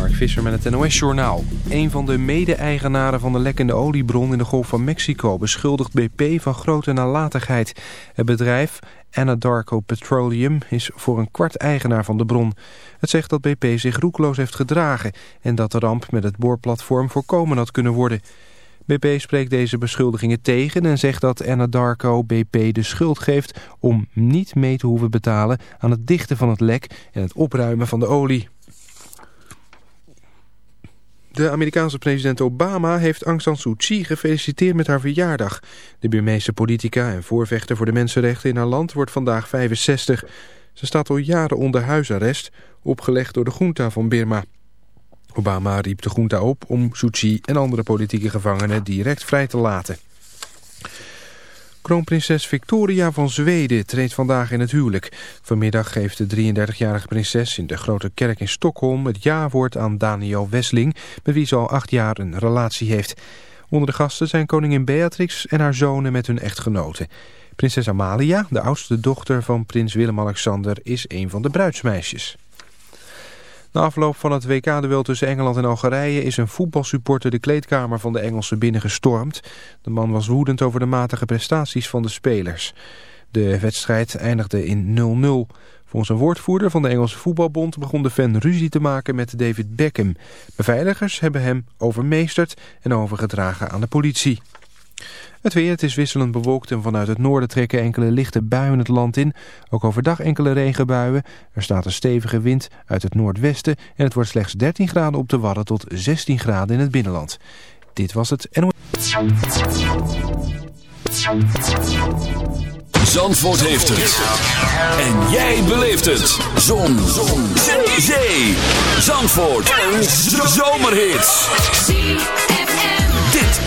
Mark Visser met het NOS-journaal. Een van de mede-eigenaren van de lekkende oliebron in de Golf van Mexico... beschuldigt BP van grote nalatigheid. Het bedrijf Anadarko Petroleum is voor een kwart eigenaar van de bron. Het zegt dat BP zich roekloos heeft gedragen... en dat de ramp met het boorplatform voorkomen had kunnen worden... BP spreekt deze beschuldigingen tegen en zegt dat Anadarko BP de schuld geeft om niet mee te hoeven betalen aan het dichten van het lek en het opruimen van de olie. De Amerikaanse president Obama heeft Aung San Suu Kyi gefeliciteerd met haar verjaardag. De Burmeese politica en voorvechter voor de mensenrechten in haar land wordt vandaag 65. Ze staat al jaren onder huisarrest, opgelegd door de junta van Birma. Obama riep de junta op om Suu Kyi en andere politieke gevangenen direct vrij te laten. Kroonprinses Victoria van Zweden treedt vandaag in het huwelijk. Vanmiddag geeft de 33-jarige prinses in de grote kerk in Stockholm het ja-woord aan Daniel Wessling, met wie ze al acht jaar een relatie heeft. Onder de gasten zijn koningin Beatrix en haar zonen met hun echtgenoten. Prinses Amalia, de oudste dochter van prins Willem-Alexander, is een van de bruidsmeisjes. Na afloop van het WK-duel tussen Engeland en Algerije is een voetbalsupporter de kleedkamer van de Engelsen binnengestormd. De man was woedend over de matige prestaties van de spelers. De wedstrijd eindigde in 0-0. Volgens een woordvoerder van de Engelse voetbalbond begon de fan ruzie te maken met David Beckham. Beveiligers hebben hem overmeesterd en overgedragen aan de politie. Het weer, is wisselend bewolkt en vanuit het noorden trekken enkele lichte buien het land in. Ook overdag enkele regenbuien. Er staat een stevige wind uit het noordwesten en het wordt slechts 13 graden op de Wadden tot 16 graden in het binnenland. Dit was het NOS. Zandvoort heeft het. En jij beleeft het. Zon. Zon. Zee. Zee. Zandvoort. Een zomerhit.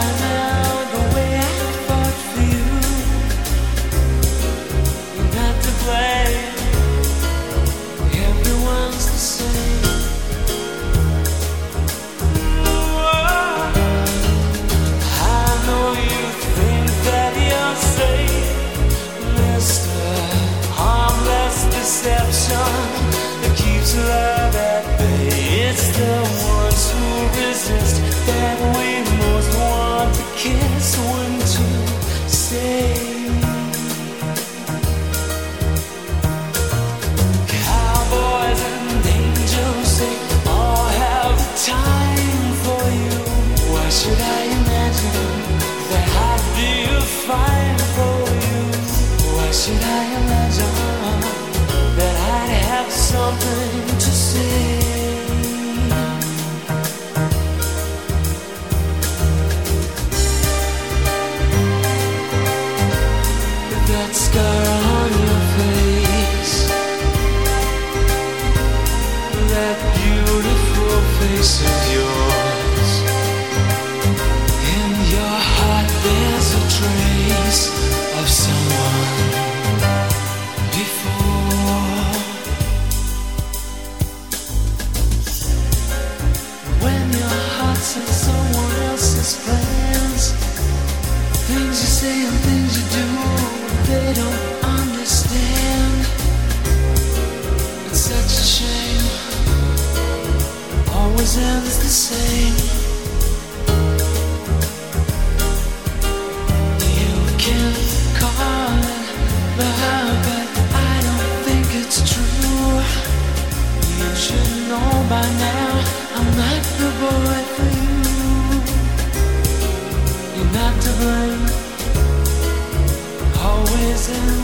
fun. you. You're not to blame. Always in.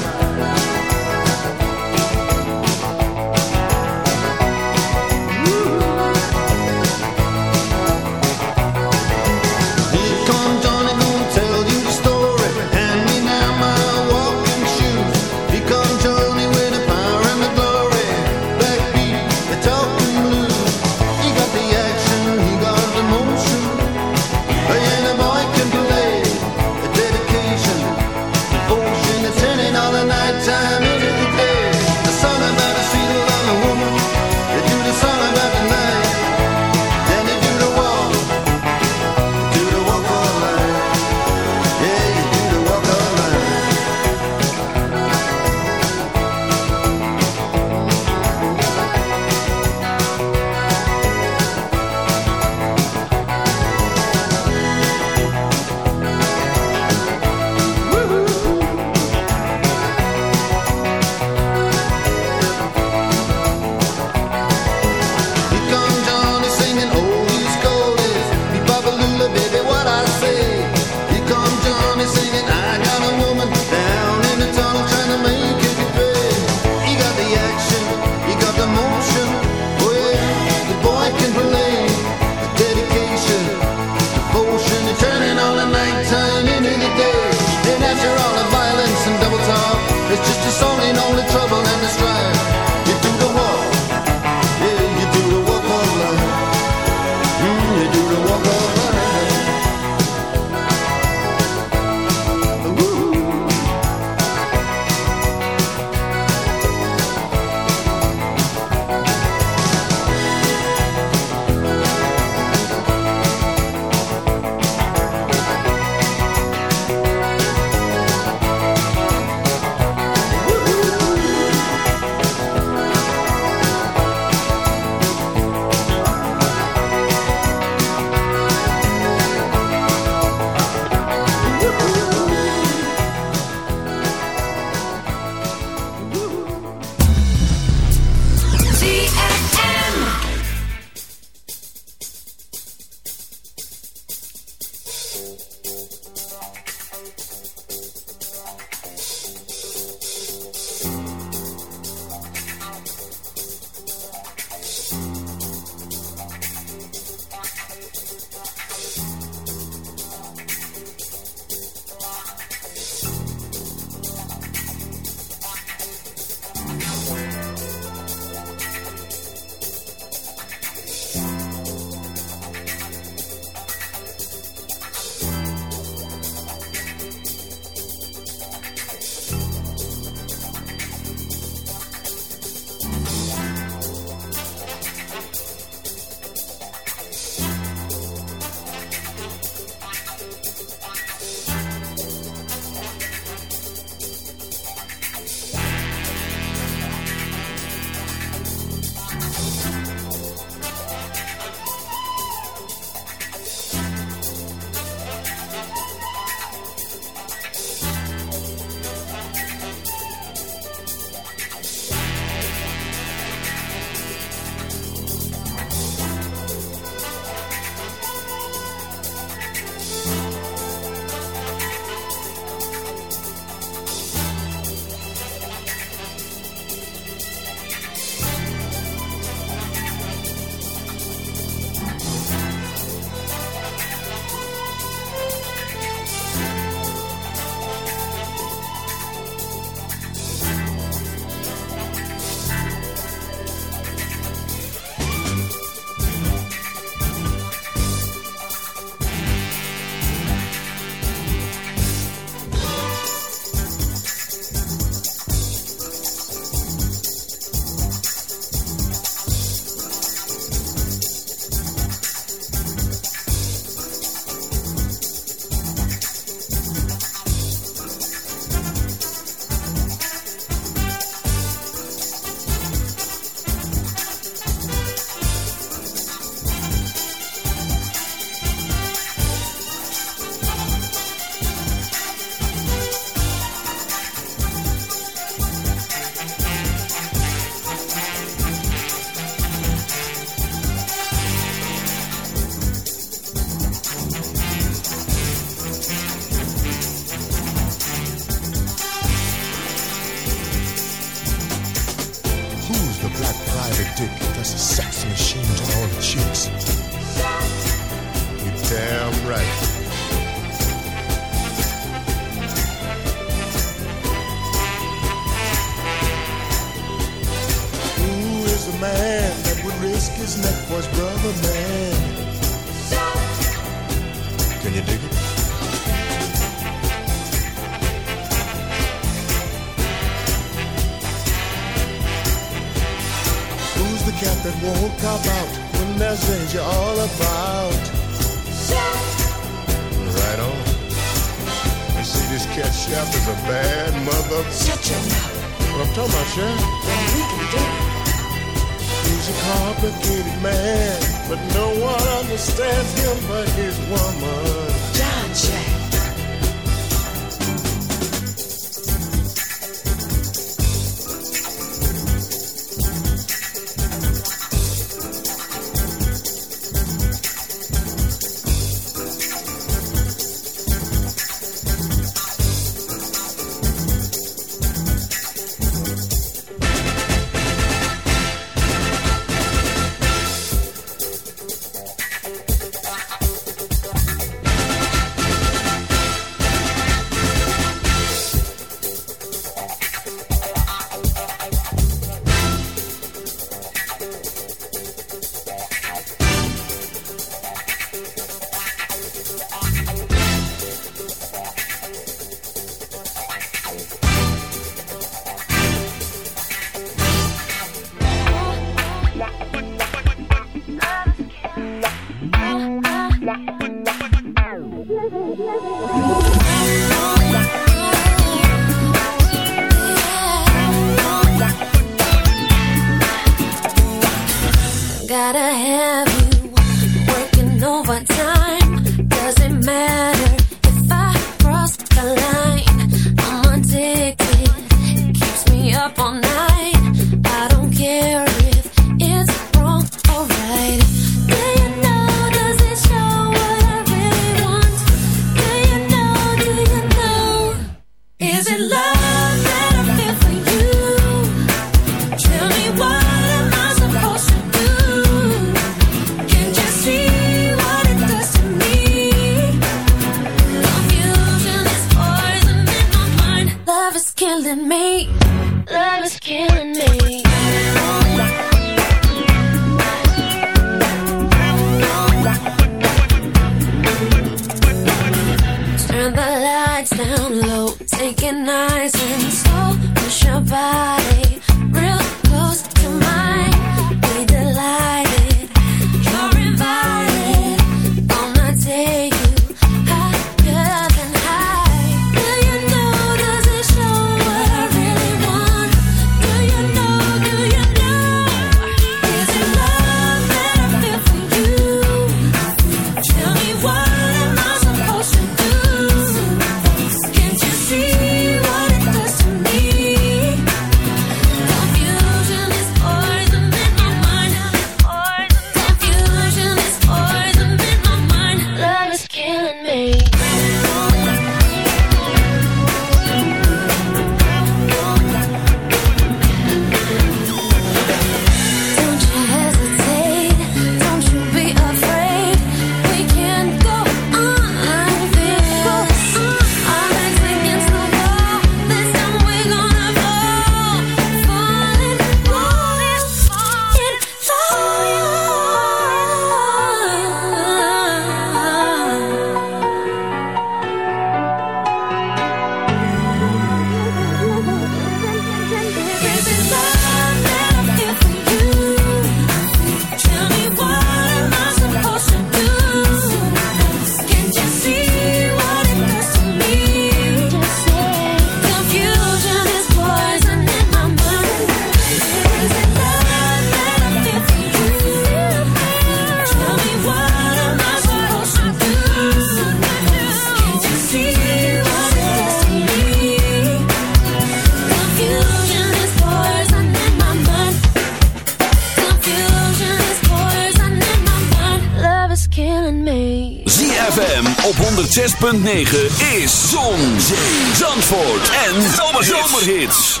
106.9 is Zon, Zee, Zandvoort en Zomerhits.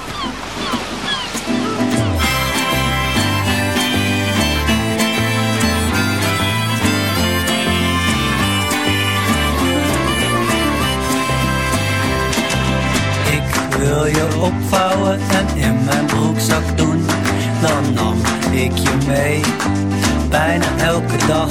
Ik wil je opvouwen en in mijn broekzak doen. Dan nam ik je mee, bijna elke dag